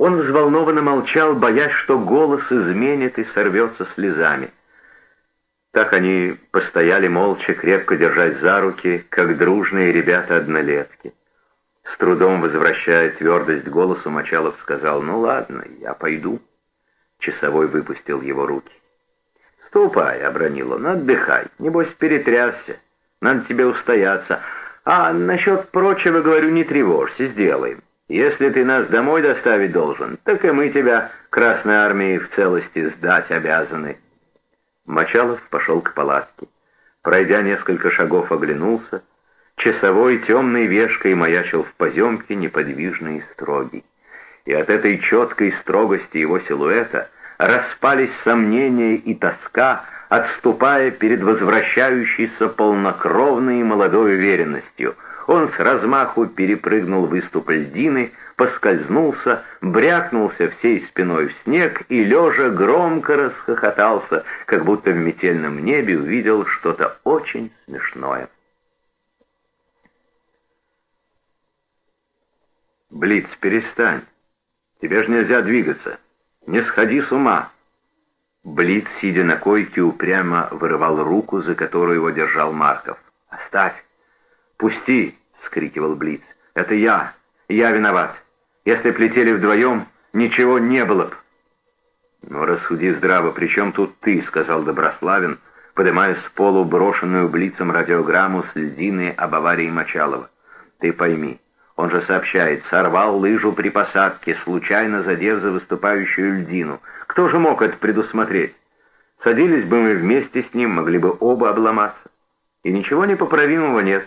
Он взволнованно молчал, боясь, что голос изменит и сорвется слезами. Так они постояли молча, крепко держась за руки, как дружные ребята-однолетки. С трудом возвращая твердость голосу, Мочалов сказал, «Ну ладно, я пойду». Часовой выпустил его руки. «Ступай», — обронил он, — «отдыхай, небось перетрясся, надо тебе устояться. А насчет прочего, говорю, не тревожься, сделаем. Если ты нас домой доставить должен, так и мы тебя Красной Армии в целости сдать обязаны». Мочалов пошел к палатке. Пройдя несколько шагов, оглянулся. Часовой темной вешкой маячил в поземке неподвижный и строгий. И от этой четкой строгости его силуэта распались сомнения и тоска, отступая перед возвращающейся полнокровной и молодой уверенностью. Он с размаху перепрыгнул выступ льдины, поскользнулся, брякнулся всей спиной в снег и, лежа, громко расхохотался, как будто в метельном небе увидел что-то очень смешное. «Блиц, перестань. Тебе же нельзя двигаться. Не сходи с ума!» Блиц, сидя на койке, упрямо вырывал руку, за которую его держал Марков. «Оставь! Пусти!» — скрикивал Блиц. «Это я! Я виноват! Если б летели вдвоем, ничего не было б!» «Ну, рассуди здраво, при чем тут ты?» — сказал Доброславин, поднимая с полу брошенную Блицем радиограмму с льдины об аварии Мочалова. «Ты пойми, он же сообщает, сорвал лыжу при посадке, случайно задев за выступающую льдину. Кто же мог это предусмотреть? Садились бы мы вместе с ним, могли бы оба обломаться. И ничего непоправимого нет.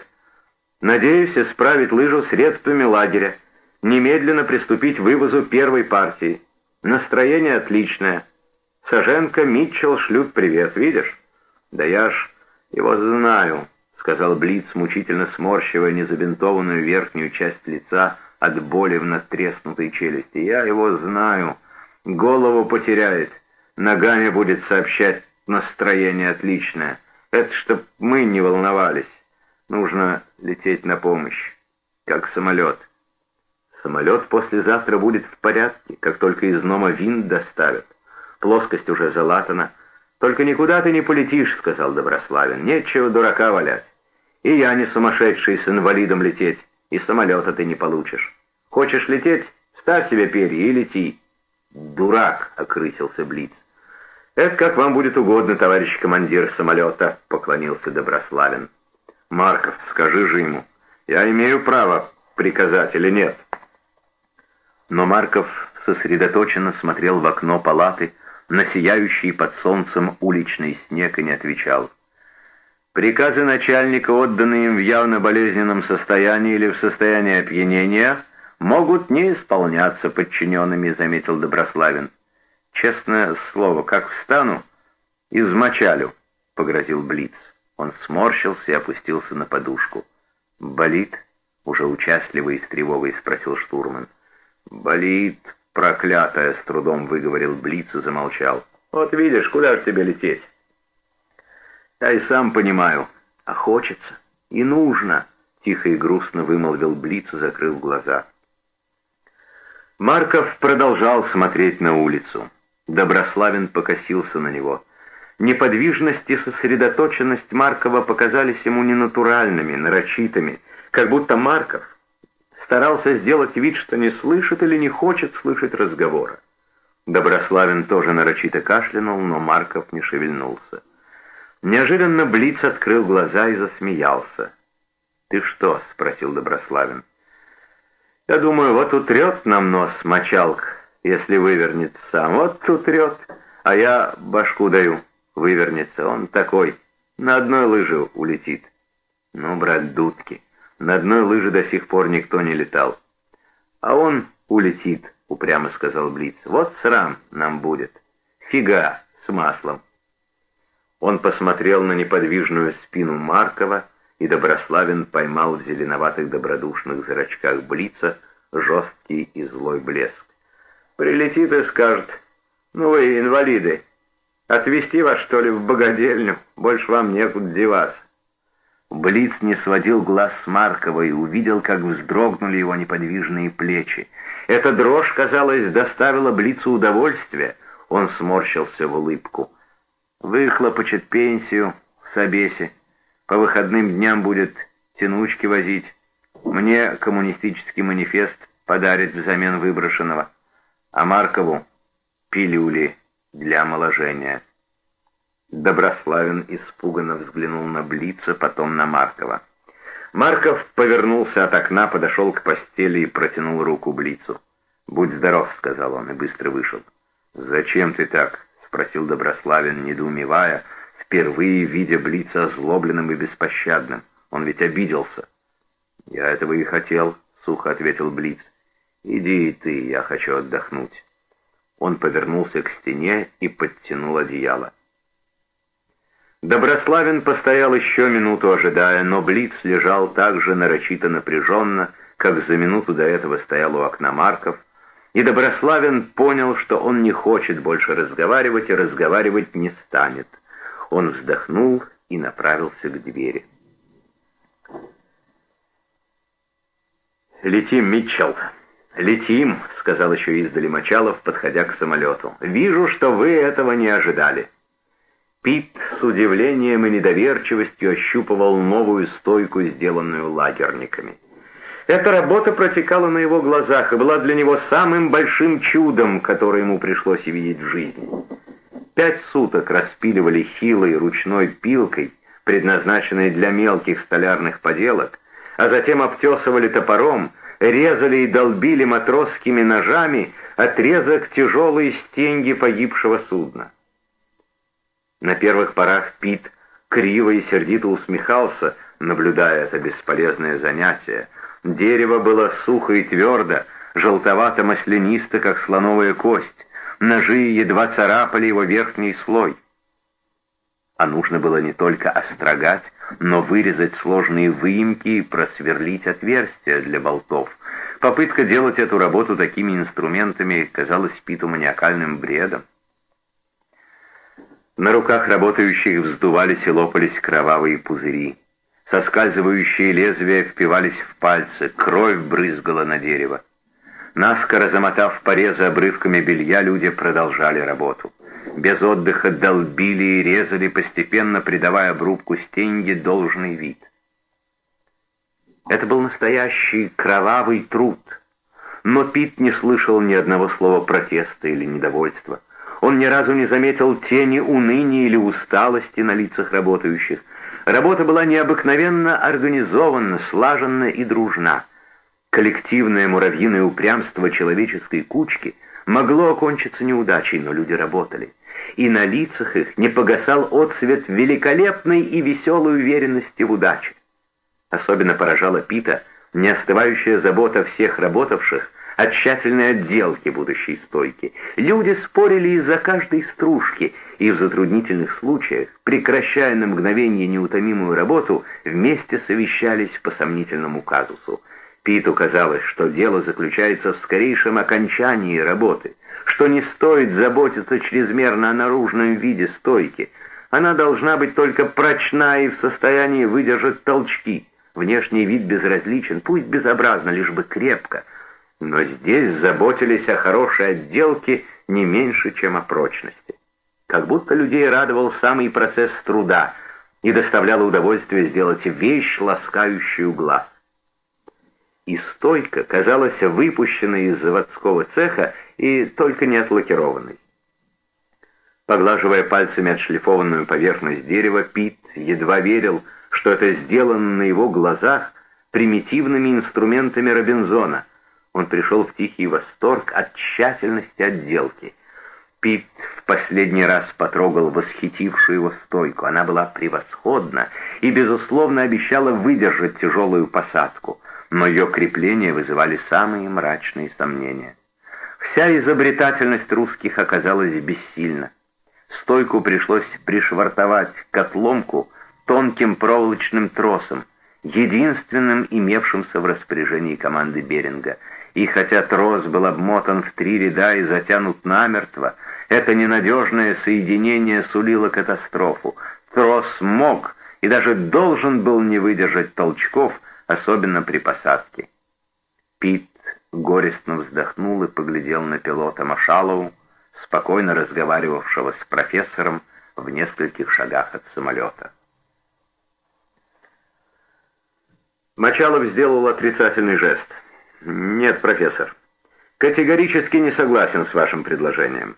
Надеюсь исправить лыжу средствами лагеря, немедленно приступить к вывозу первой партии. Настроение отличное. Саженко, Митчелл шлют привет, видишь? Да я ж его знаю сказал Блиц, мучительно сморщивая незабинтованную верхнюю часть лица от боли в надтреснутой челюсти. «Я его знаю. Голову потеряет. Ногами будет сообщать настроение отличное. Это чтоб мы не волновались. Нужно лететь на помощь. Как самолет. Самолет послезавтра будет в порядке, как только из Нома винт доставят. Плоскость уже залатана. «Только никуда ты не полетишь», — сказал Доброславин. «Нечего дурака валять. И я не сумасшедший с инвалидом лететь, и самолета ты не получишь. Хочешь лететь? Ставь себе перья и лети. Дурак, — окрысился Блиц. Это как вам будет угодно, товарищ командир самолета, — поклонился Доброславин. Марков, скажи же ему, я имею право приказать или нет? Но Марков сосредоточенно смотрел в окно палаты на сияющий под солнцем уличный снег и не отвечал. Приказы начальника, отданные им в явно болезненном состоянии или в состоянии опьянения, могут не исполняться подчиненными, заметил Доброславин. Честное слово, как встану, измочалю, погрозил Блиц. Он сморщился и опустился на подушку. «Болит?» — уже участливо и с тревогой спросил штурман. «Болит, проклятая!» — с трудом выговорил Блиц и замолчал. «Вот видишь, куда же тебе лететь?» Я и сам понимаю. А хочется. И нужно, тихо и грустно вымолвил Блиц, закрыв глаза. Марков продолжал смотреть на улицу. Доброславин покосился на него. Неподвижность и сосредоточенность Маркова показались ему ненатуральными, нарочитыми, как будто Марков старался сделать вид, что не слышит или не хочет слышать разговора. Доброславин тоже нарочито кашлянул, но Марков не шевельнулся. Неожиданно Блиц открыл глаза и засмеялся. «Ты что?» — спросил Доброславин. «Я думаю, вот утрет нам нос мочалка, если вывернется. Вот утрет, а я башку даю. Вывернется. Он такой, на одной лыже улетит. Ну, брат, дудки, на одной лыже до сих пор никто не летал. А он улетит, упрямо сказал Блиц. Вот срам нам будет. Фига с маслом». Он посмотрел на неподвижную спину Маркова, и Доброславин поймал в зеленоватых добродушных зрачках Блица жесткий и злой блеск. «Прилетит и скажет, ну вы инвалиды, отвезти вас, что ли, в богадельню, больше вам некуда деваться». Блиц не сводил глаз с Маркова и увидел, как вздрогнули его неподвижные плечи. Эта дрожь, казалось, доставила Блицу удовольствие. Он сморщился в улыбку. «Выхлопочет пенсию в Собесе. По выходным дням будет тянучки возить. Мне коммунистический манифест подарит взамен выброшенного. А Маркову пилюли для омоложения». Доброславин испуганно взглянул на Блица, потом на Маркова. Марков повернулся от окна, подошел к постели и протянул руку Блицу. «Будь здоров», — сказал он, и быстро вышел. «Зачем ты так?» — спросил Доброславин, недоумевая, впервые видя Блица озлобленным и беспощадным. Он ведь обиделся. «Я этого и хотел», — сухо ответил Блиц. «Иди и ты, я хочу отдохнуть». Он повернулся к стене и подтянул одеяло. Доброславин постоял еще минуту, ожидая, но Блиц лежал так же нарочито напряженно, как за минуту до этого стоял у окна Марков, и Доброславин понял, что он не хочет больше разговаривать и разговаривать не станет. Он вздохнул и направился к двери. «Летим, Митчелл, летим», — сказал еще издали Мочалов, подходя к самолету. «Вижу, что вы этого не ожидали». Пит с удивлением и недоверчивостью ощупывал новую стойку, сделанную лагерниками. Эта работа протекала на его глазах и была для него самым большим чудом, которое ему пришлось видеть в жизни. Пять суток распиливали хилой ручной пилкой, предназначенной для мелких столярных поделок, а затем обтесывали топором, резали и долбили матросскими ножами отрезок тяжелой стенги погибшего судна. На первых порах Пит криво и сердито усмехался, наблюдая это бесполезное занятие. Дерево было сухо и твердо, желтовато-маслянисто, как слоновая кость. Ножи едва царапали его верхний слой. А нужно было не только острогать, но вырезать сложные выемки и просверлить отверстия для болтов. Попытка делать эту работу такими инструментами казалась Питу маниакальным бредом. На руках работающих вздувались и лопались кровавые пузыри. Соскальзывающие лезвия впивались в пальцы, кровь брызгала на дерево. Наскоро замотав порезы обрывками белья, люди продолжали работу. Без отдыха долбили и резали, постепенно придавая обрубку стенги должный вид. Это был настоящий кровавый труд. Но Пит не слышал ни одного слова протеста или недовольства. Он ни разу не заметил тени уныния или усталости на лицах работающих. Работа была необыкновенно организована, слаженна и дружна. Коллективное муравьиное упрямство человеческой кучки могло окончиться неудачей, но люди работали. И на лицах их не погасал отцвет великолепной и веселой уверенности в удаче. Особенно поражала Пита неостывающая забота всех работавших о тщательной отделке будущей стойки. Люди спорили из-за каждой стружки, и в затруднительных случаях, прекращая на мгновение неутомимую работу, вместе совещались по сомнительному казусу. Питу казалось, что дело заключается в скорейшем окончании работы, что не стоит заботиться чрезмерно о наружном виде стойки. Она должна быть только прочна и в состоянии выдержать толчки. Внешний вид безразличен, пусть безобразно, лишь бы крепко — но здесь заботились о хорошей отделке не меньше, чем о прочности. Как будто людей радовал самый процесс труда и доставляло удовольствие сделать вещь, ласкающую глаз. И стойка казалась выпущенной из заводского цеха и только не отлакированной. Поглаживая пальцами отшлифованную поверхность дерева, Пит едва верил, что это сделано на его глазах примитивными инструментами Робинзона — он пришел в тихий восторг от тщательности отделки. Пит в последний раз потрогал восхитившую его стойку. Она была превосходна и, безусловно, обещала выдержать тяжелую посадку, но ее крепления вызывали самые мрачные сомнения. Вся изобретательность русских оказалась бессильна. Стойку пришлось пришвартовать к отломку тонким проволочным тросом, единственным имевшимся в распоряжении команды Беринга — и хотя трос был обмотан в три ряда и затянут намертво, это ненадежное соединение сулило катастрофу. Трос мог и даже должен был не выдержать толчков, особенно при посадке. Пит горестно вздохнул и поглядел на пилота Машалову, спокойно разговаривавшего с профессором в нескольких шагах от самолета. Мочалов сделал отрицательный жест. «Нет, профессор, категорически не согласен с вашим предложением.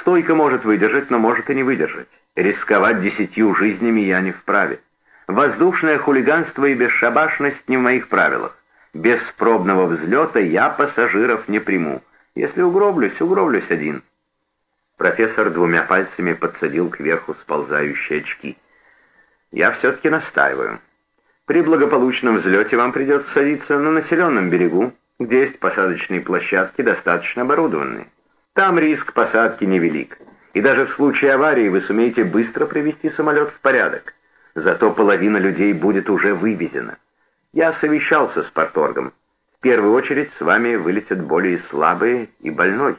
Стойка может выдержать, но может и не выдержать. Рисковать десятью жизнями я не вправе. Воздушное хулиганство и бесшабашность не в моих правилах. Без пробного взлета я пассажиров не приму. Если угроблюсь, угроблюсь один». Профессор двумя пальцами подсадил кверху сползающие очки. «Я все-таки настаиваю. При благополучном взлете вам придется садиться на населенном берегу, где есть посадочные площадки, достаточно оборудованные. Там риск посадки невелик, и даже в случае аварии вы сумеете быстро привести самолет в порядок. Зато половина людей будет уже вывезена. Я совещался с порторгом. В первую очередь с вами вылетят более слабые и больной.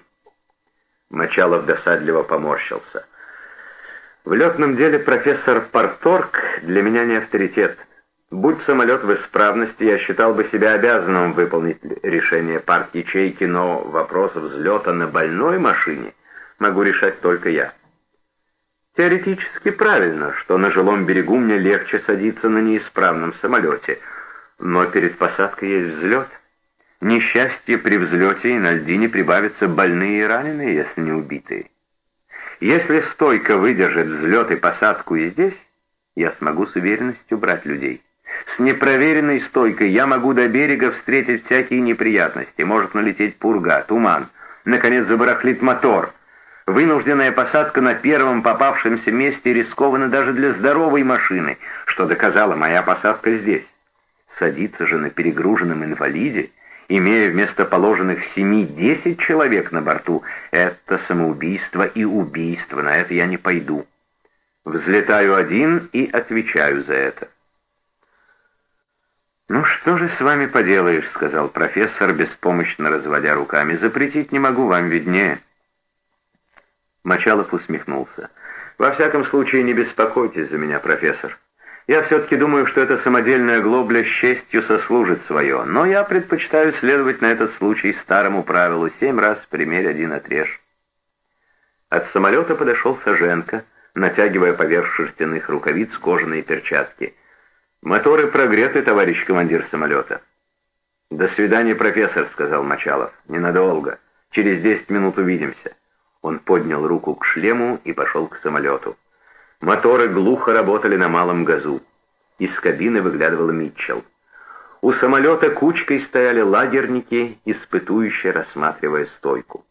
Мочалов досадливо поморщился. В летном деле профессор Порторг для меня не авторитет. Будь самолет в исправности, я считал бы себя обязанным выполнить решение партии ячейки, но вопрос взлета на больной машине могу решать только я. Теоретически правильно, что на жилом берегу мне легче садиться на неисправном самолете, но перед посадкой есть взлет. Несчастье при взлете и на льдине прибавятся больные и раненые, если не убитые. Если стойко выдержит взлет и посадку и здесь, я смогу с уверенностью брать людей. С непроверенной стойкой я могу до берега встретить всякие неприятности. Может налететь пурга, туман. Наконец забарахлит мотор. Вынужденная посадка на первом попавшемся месте рискована даже для здоровой машины, что доказала моя посадка здесь. Садиться же на перегруженном инвалиде, имея вместо положенных семи-десять человек на борту, это самоубийство и убийство, на это я не пойду. Взлетаю один и отвечаю за это. «Ну что же с вами поделаешь», — сказал профессор, беспомощно разводя руками. «Запретить не могу, вам виднее». Мочалов усмехнулся. «Во всяком случае, не беспокойтесь за меня, профессор. Я все-таки думаю, что эта самодельная глобля с честью сослужит свое, но я предпочитаю следовать на этот случай старому правилу «семь раз примерь, один отрежь». От самолета подошел Саженко, натягивая поверх шерстяных рукавиц кожаные перчатки — «Моторы прогреты, товарищ командир самолета». «До свидания, профессор», — сказал Мочалов. «Ненадолго. Через десять минут увидимся». Он поднял руку к шлему и пошел к самолету. Моторы глухо работали на малом газу. Из кабины выглядывал Митчелл. У самолета кучкой стояли лагерники, испытующие, рассматривая стойку.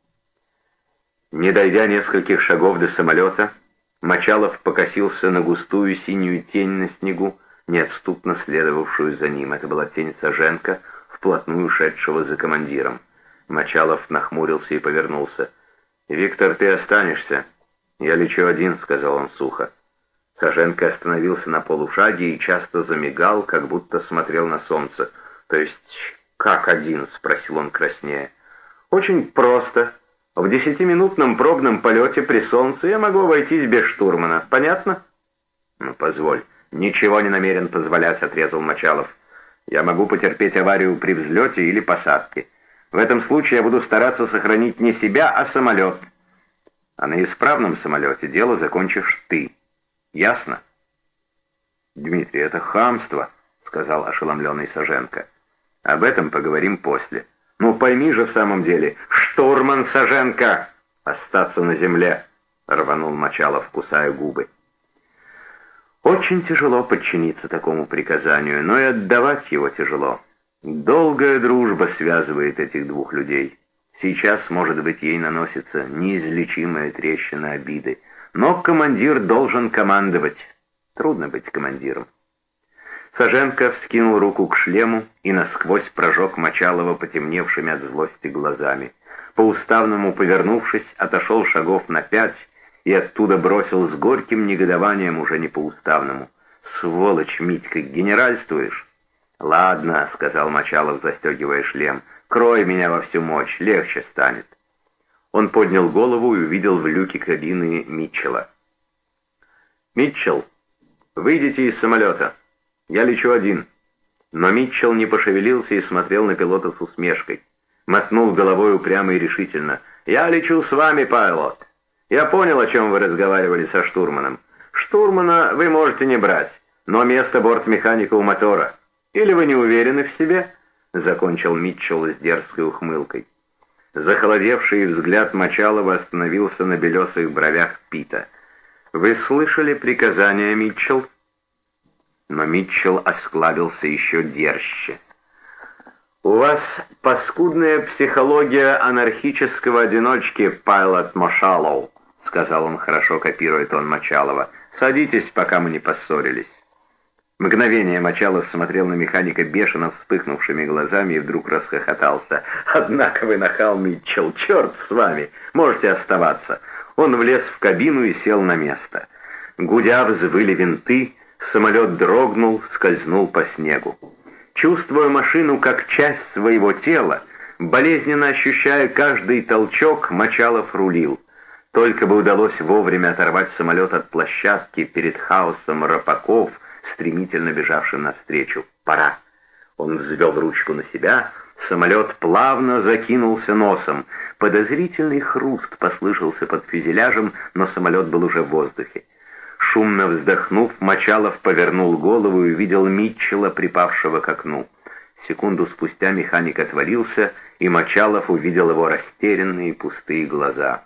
Не дойдя нескольких шагов до самолета, Мочалов покосился на густую синюю тень на снегу, неотступно следовавшую за ним. Это была тень Саженко, вплотную шедшего за командиром. Мочалов нахмурился и повернулся. «Виктор, ты останешься?» «Я лечу один», — сказал он сухо. Саженко остановился на полушаге и часто замигал, как будто смотрел на солнце. «То есть как один?» — спросил он краснее. «Очень просто. В десятиминутном пробном полете при солнце я могу обойтись без штурмана. Понятно?» «Ну, позволь». «Ничего не намерен позволять», — отрезал Мочалов. «Я могу потерпеть аварию при взлете или посадке. В этом случае я буду стараться сохранить не себя, а самолет. А на исправном самолете дело закончишь ты. Ясно?» «Дмитрий, это хамство», — сказал ошеломленный Саженко. «Об этом поговорим после. Ну пойми же в самом деле, штурман Саженко! Остаться на земле!» — рванул Мочалов, кусая губы. Очень тяжело подчиниться такому приказанию, но и отдавать его тяжело. Долгая дружба связывает этих двух людей. Сейчас, может быть, ей наносится неизлечимая трещина обиды, но командир должен командовать. Трудно быть командиром. Саженко вскинул руку к шлему и насквозь прожег Мочалова потемневшими от злости глазами. По уставному повернувшись, отошел шагов на пять и оттуда бросил с горьким негодованием уже не по-уставному. «Сволочь, Митька, генеральствуешь?» «Ладно», — сказал Мочалов, застегивая шлем, — «крой меня во всю мощь, легче станет». Он поднял голову и увидел в люке кабины Митчелла. «Митчелл, «Выйдите из самолета. Я лечу один». Но Митчелл не пошевелился и смотрел на пилота с усмешкой. Мотнул головой упрямо и решительно. «Я лечу с вами, пилот. Я понял, о чем вы разговаривали со штурманом. Штурмана вы можете не брать, но место бортмеханика у мотора. Или вы не уверены в себе?» Закончил Митчелл с дерзкой ухмылкой. Захолодевший взгляд Мочалова остановился на белесых бровях Пита. «Вы слышали приказание, Митчелл?» Но Митчелл осклабился еще дерще. «У вас паскудная психология анархического одиночки, Пайлот Машалоу», сказал он, хорошо копируя тон Мочалова. «Садитесь, пока мы не поссорились». Мгновение Мочалов смотрел на механика бешено вспыхнувшими глазами и вдруг расхохотался. «Однако вы нахал, Митчелл, черт с вами! Можете оставаться!» Он влез в кабину и сел на место. Гудя взвыли винты, самолет дрогнул, скользнул по снегу. Чувствуя машину как часть своего тела, болезненно ощущая каждый толчок, Мочалов рулил. Только бы удалось вовремя оторвать самолет от площадки перед хаосом рапаков — стремительно бежавшим навстречу. «Пора!» Он взвел ручку на себя, самолет плавно закинулся носом. Подозрительный хруст послышался под фюзеляжем, но самолет был уже в воздухе. Шумно вздохнув, Мочалов повернул голову и увидел Митчелла, припавшего к окну. Секунду спустя механик отвалился, и Мочалов увидел его растерянные пустые глаза.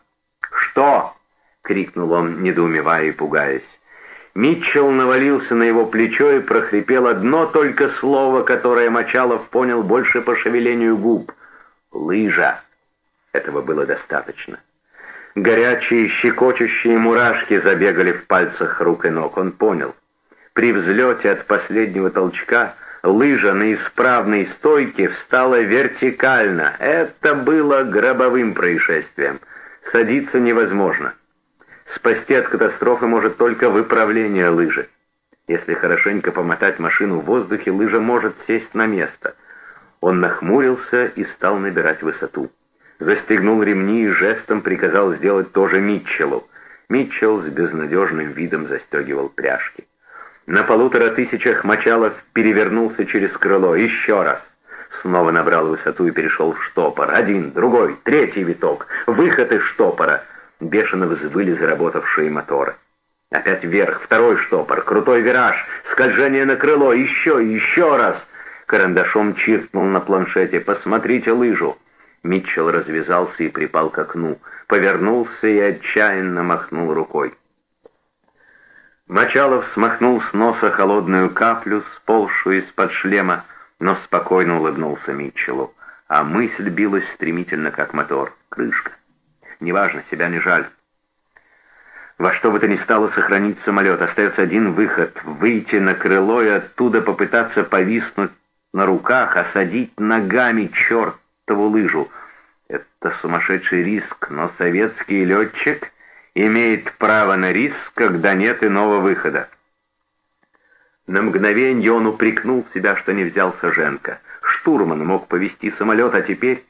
«Что?» — крикнул он, недоумевая и пугаясь. Митчелл навалился на его плечо и прохрипел одно только слово, которое Мочалов понял больше по шевелению губ. «Лыжа». Этого было достаточно. Горячие, щекочущие мурашки забегали в пальцах рук и ног. Он понял. При взлете от последнего толчка лыжа на исправной стойке встала вертикально. Это было гробовым происшествием. Садиться невозможно. Спасти от катастрофы может только выправление лыжи. Если хорошенько помотать машину в воздухе, лыжа может сесть на место. Он нахмурился и стал набирать высоту. Застегнул ремни и жестом приказал сделать тоже Митчеллу. Митчелл с безнадежным видом застегивал пряжки. На полутора тысячах Мочалов перевернулся через крыло. Еще раз. Снова набрал высоту и перешел в штопор. Один, другой, третий виток. Выход из штопора. Бешено взвыли заработавшие моторы. Опять вверх, второй штопор, крутой вираж, скольжение на крыло, еще еще раз. Карандашом чиркнул на планшете «Посмотрите лыжу». Митчелл развязался и припал к окну, повернулся и отчаянно махнул рукой. Мочалов смахнул с носа холодную каплю, сползшую из-под шлема, но спокойно улыбнулся Митчеллу, а мысль билась стремительно, как мотор. Крышка. Неважно, себя не жаль. Во что бы то ни стало сохранить самолет, остается один выход — выйти на крыло и оттуда попытаться повиснуть на руках, осадить ногами чертову лыжу. Это сумасшедший риск, но советский летчик имеет право на риск, когда нет иного выхода. На мгновение он упрекнул себя, что не взял Саженко. Штурман мог повести самолет, а теперь...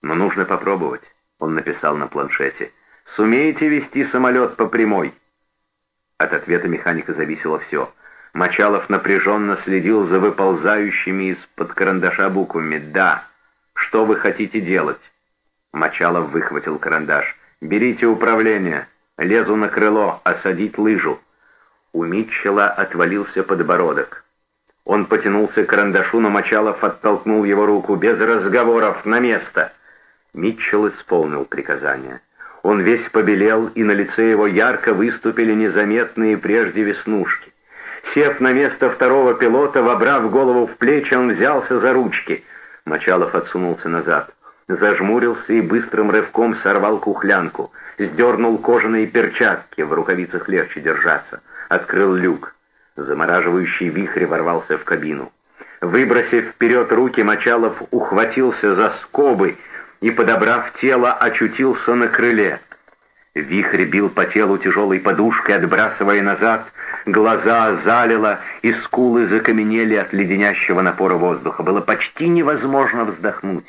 Но нужно попробовать. Он написал на планшете. «Сумеете вести самолет по прямой?» От ответа механика зависело все. Мочалов напряженно следил за выползающими из-под карандаша буквами «Да». «Что вы хотите делать?» Мочалов выхватил карандаш. «Берите управление. Лезу на крыло. Осадить лыжу». У Митчелла отвалился подбородок. Он потянулся к карандашу, но Мочалов оттолкнул его руку. «Без разговоров. На место!» Митчелл исполнил приказание. Он весь побелел, и на лице его ярко выступили незаметные прежде веснушки. Сев на место второго пилота, вобрав голову в плечи, он взялся за ручки. Мочалов отсунулся назад, зажмурился и быстрым рывком сорвал кухлянку, сдернул кожаные перчатки, в рукавицах легче держаться, открыл люк. Замораживающий вихрь ворвался в кабину. Выбросив вперед руки, Мочалов ухватился за скобы и, подобрав тело, очутился на крыле. Вихрь бил по телу тяжелой подушкой, отбрасывая назад, глаза залило, и скулы закаменели от леденящего напора воздуха. Было почти невозможно вздохнуть.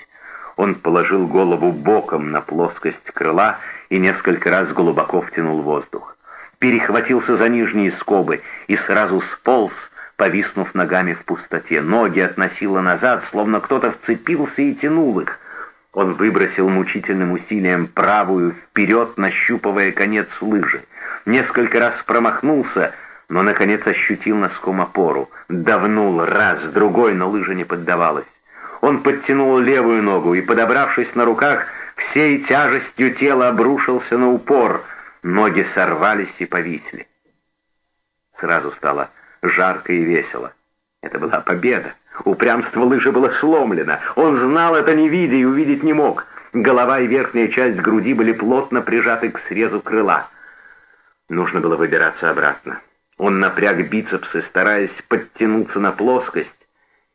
Он положил голову боком на плоскость крыла и несколько раз глубоко втянул воздух. перехватился за нижние скобы и сразу сполз, повиснув ногами в пустоте. Ноги относило назад, словно кто-то вцепился и тянул их. Он выбросил мучительным усилием правую вперед, нащупывая конец лыжи. Несколько раз промахнулся, но, наконец, ощутил носком опору. Давнул раз, другой, но лыжа не поддавалась. Он подтянул левую ногу и, подобравшись на руках, всей тяжестью тела обрушился на упор. Ноги сорвались и повисли. Сразу стало жарко и весело. Это была победа. Упрямство лыжи было сломлено. Он знал это не видя и увидеть не мог. Голова и верхняя часть груди были плотно прижаты к срезу крыла. Нужно было выбираться обратно. Он напряг бицепсы, стараясь подтянуться на плоскость,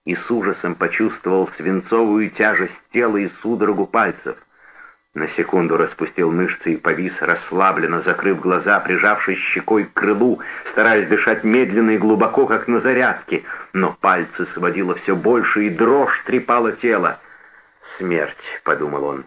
и с ужасом почувствовал свинцовую тяжесть тела и судорогу пальцев. На секунду распустил мышцы и повис, расслабленно закрыв глаза, прижавшись щекой к крылу, стараясь дышать медленно и глубоко, как на зарядке, но пальцы сводило все больше, и дрожь трепала тело. «Смерть», — подумал он.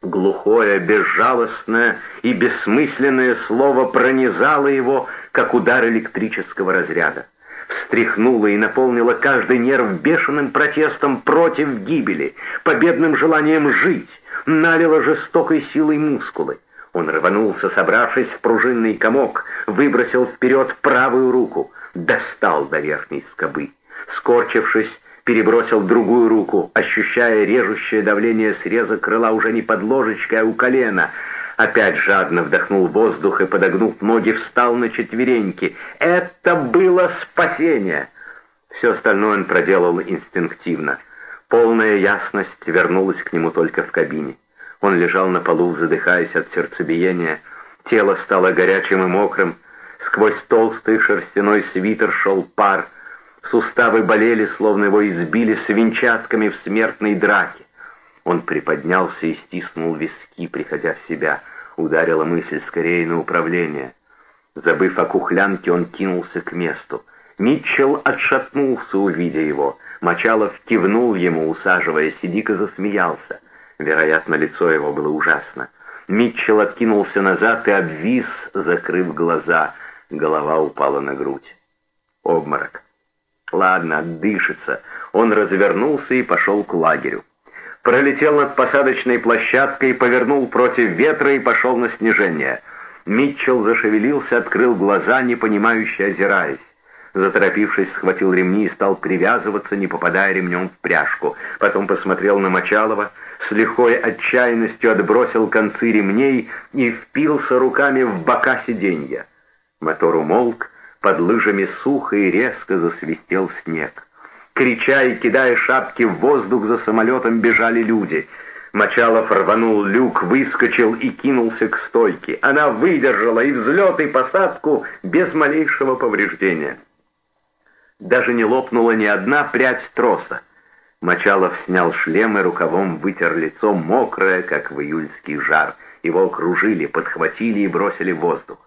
Глухое, безжалостное и бессмысленное слово пронизало его, как удар электрического разряда. Встряхнуло и наполнило каждый нерв бешеным протестом против гибели, победным желанием жить, налило жестокой силой мускулы. Он рванулся, собравшись в пружинный комок, выбросил вперед правую руку, достал до верхней скобы. Скорчившись, перебросил другую руку, ощущая режущее давление среза крыла уже не под ложечкой, а у колена. Опять жадно вдохнул воздух и, подогнув ноги, встал на четвереньки. Это было спасение! Все остальное он проделал инстинктивно. Полная ясность вернулась к нему только в кабине. Он лежал на полу, задыхаясь от сердцебиения. Тело стало горячим и мокрым. Сквозь толстый шерстяной свитер шел пар. Суставы болели, словно его избили свинчатками в смертной драке. Он приподнялся и стиснул виски, приходя в себя. Ударила мысль скорее на управление. Забыв о кухлянке, он кинулся к месту. Митчелл отшатнулся, увидя его. Мочалов кивнул ему, усаживаясь, и дико засмеялся. Вероятно, лицо его было ужасно. Митчелл откинулся назад и обвис, закрыв глаза. Голова упала на грудь. Обморок. Ладно, отдышится. Он развернулся и пошел к лагерю. Пролетел над посадочной площадкой, повернул против ветра и пошел на снижение. Митчелл зашевелился, открыл глаза, непонимающе озираясь. Заторопившись, схватил ремни и стал привязываться, не попадая ремнем в пряжку. Потом посмотрел на Мочалова, с лихой отчаянностью отбросил концы ремней и впился руками в бока сиденья. Мотор умолк, под лыжами сухо и резко засвистел снег. Крича и кидая шапки в воздух, за самолетом бежали люди — Мочалов рванул люк, выскочил и кинулся к стойке. Она выдержала и взлет, и посадку без малейшего повреждения. Даже не лопнула ни одна прядь троса. Мочалов снял шлем и рукавом вытер лицо, мокрое, как в июльский жар. Его окружили, подхватили и бросили в воздух.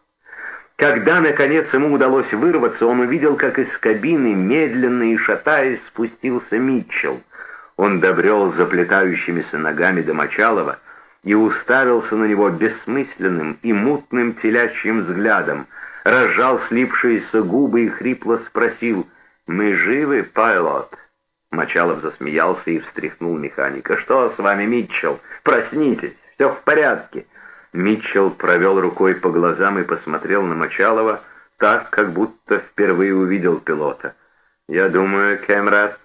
Когда, наконец, ему удалось вырваться, он увидел, как из кабины, медленно и шатаясь, спустился Митчелл. Он добрел заплетающимися ногами до Мочалова и уставился на него бессмысленным и мутным телячьим взглядом, разжал слипшиеся губы и хрипло спросил — «Мы живы, пайлот?» Мочалов засмеялся и встряхнул механика. «Что с вами, Митчелл? Проснитесь, все в порядке!» Митчелл провел рукой по глазам и посмотрел на Мочалова так, как будто впервые увидел пилота. «Я думаю, Кэмрат...»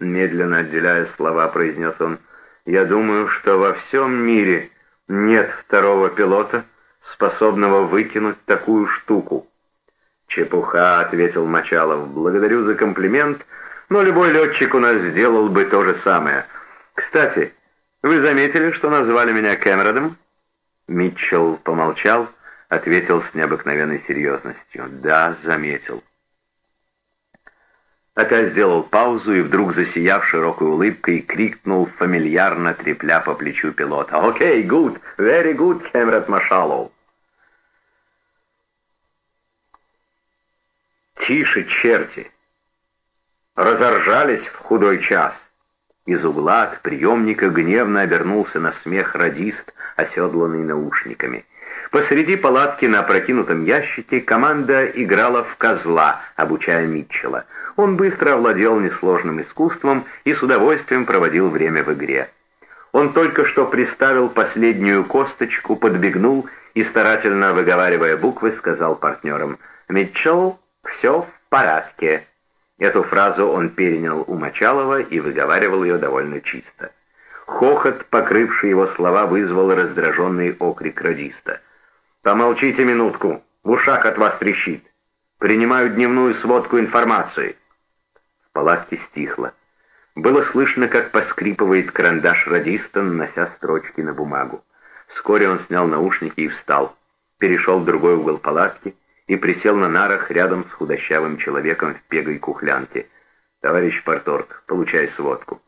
Медленно отделяя слова, произнес он. «Я думаю, что во всем мире нет второго пилота, способного выкинуть такую штуку». «Чепуха», — ответил Мочалов. «Благодарю за комплимент, но любой летчик у нас сделал бы то же самое. Кстати, вы заметили, что назвали меня Кэмеродом?» Митчелл помолчал, ответил с необыкновенной серьезностью. «Да, заметил». Опять сделал паузу и вдруг, засияв широкой улыбкой, крикнул фамильярно, трепля по плечу пилота. «Окей, good, very good, Кэмерод Машалов». «Тише, черти!» Разоржались в худой час. Из угла от приемника гневно обернулся на смех радист, оседланный наушниками. Посреди палатки на опрокинутом ящике команда играла в козла, обучая Митчелла. Он быстро овладел несложным искусством и с удовольствием проводил время в игре. Он только что приставил последнюю косточку, подбегнул и, старательно выговаривая буквы, сказал партнерам «Митчелл, все в порядке». Эту фразу он перенял у Мочалова и выговаривал ее довольно чисто. Хохот, покрывший его слова, вызвал раздраженный окрик радиста. «Помолчите минутку, в ушах от вас трещит. Принимаю дневную сводку информации». В палатке стихло. Было слышно, как поскрипывает карандаш радиста, нанося строчки на бумагу. Вскоре он снял наушники и встал. Перешел в другой угол палатки и присел на нарах рядом с худощавым человеком в пегой кухлянке. «Товарищ Порторг, получай сводку».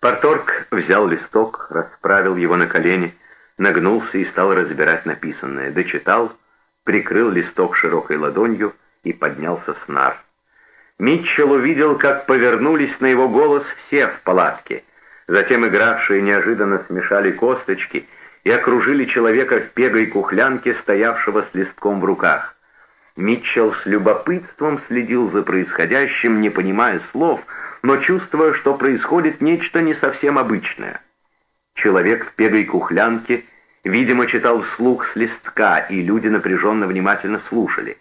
Порторг взял листок, расправил его на колени, нагнулся и стал разбирать написанное. Дочитал, прикрыл листок широкой ладонью и поднялся с нар. Митчелл увидел, как повернулись на его голос все в палатке. Затем игравшие неожиданно смешали косточки и окружили человека в пегой кухлянке, стоявшего с листком в руках. Митчелл с любопытством следил за происходящим, не понимая слов — но чувствуя, что происходит нечто не совсем обычное. Человек в пегой кухлянке, видимо, читал вслух с листка, и люди напряженно внимательно слушали.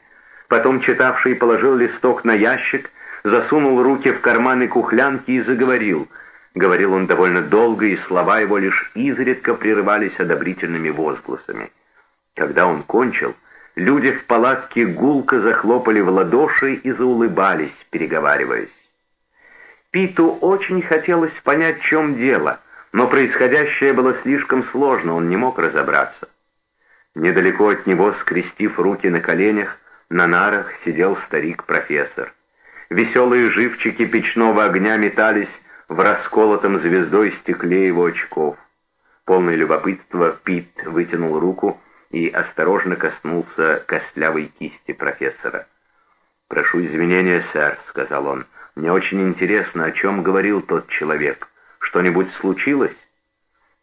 Потом читавший положил листок на ящик, засунул руки в карманы кухлянки и заговорил. Говорил он довольно долго, и слова его лишь изредка прерывались одобрительными возгласами. Когда он кончил, люди в палатке гулко захлопали в ладоши и заулыбались, переговариваясь. Питу очень хотелось понять, в чем дело, но происходящее было слишком сложно, он не мог разобраться. Недалеко от него, скрестив руки на коленях, на нарах сидел старик-профессор. Веселые живчики печного огня метались в расколотом звездой стекле его очков. Полное любопытство Пит вытянул руку и осторожно коснулся костлявой кисти профессора. «Прошу извинения, сэр», — сказал он, — мне очень интересно, о чем говорил тот человек. Что-нибудь случилось?»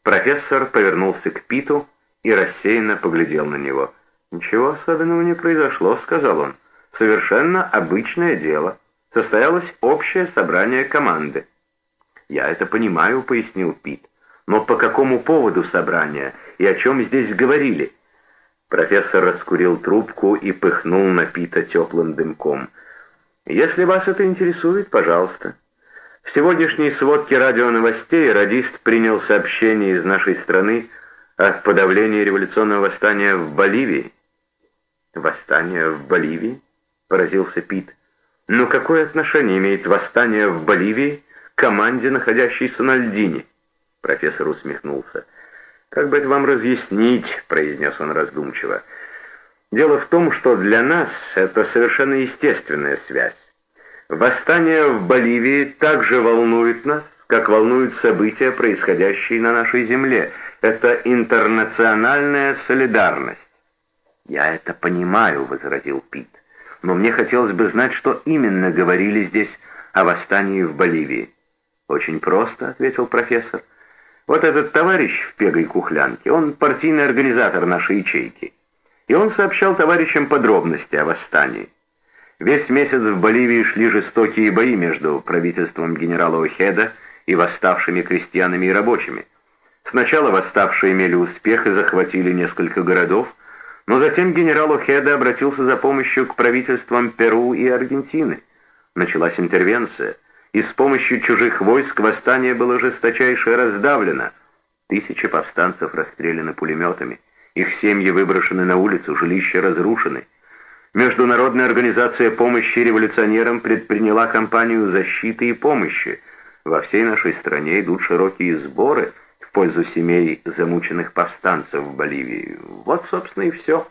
Профессор повернулся к Питу и рассеянно поглядел на него. «Ничего особенного не произошло», — сказал он. «Совершенно обычное дело. Состоялось общее собрание команды». «Я это понимаю», — пояснил Пит. «Но по какому поводу собрания и о чем здесь говорили?» Профессор раскурил трубку и пыхнул на Пита теплым дымком — если вас это интересует, пожалуйста. В сегодняшней сводке радионовостей радист принял сообщение из нашей страны о подавлении революционного восстания в Боливии. «Восстание в Боливии?» — поразился Пит. «Но какое отношение имеет восстание в Боливии команде, находящейся на льдине?» Профессор усмехнулся. «Как бы это вам разъяснить?» — произнес он раздумчиво. Дело в том, что для нас это совершенно естественная связь. Восстание в Боливии также волнует нас, как волнуют события, происходящие на нашей земле. Это интернациональная солидарность. «Я это понимаю», — возразил Пит. «Но мне хотелось бы знать, что именно говорили здесь о восстании в Боливии». «Очень просто», — ответил профессор. «Вот этот товарищ в пегой кухлянке, он партийный организатор нашей ячейки и он сообщал товарищам подробности о восстании. Весь месяц в Боливии шли жестокие бои между правительством генерала Охеда и восставшими крестьянами и рабочими. Сначала восставшие имели успех и захватили несколько городов, но затем генерал Охеда обратился за помощью к правительствам Перу и Аргентины. Началась интервенция, и с помощью чужих войск восстание было жесточайше раздавлено. Тысячи повстанцев расстреляны пулеметами. Их семьи выброшены на улицу, жилища разрушены. Международная организация помощи революционерам предприняла кампанию защиты и помощи. Во всей нашей стране идут широкие сборы в пользу семей замученных повстанцев в Боливии. Вот, собственно, и все.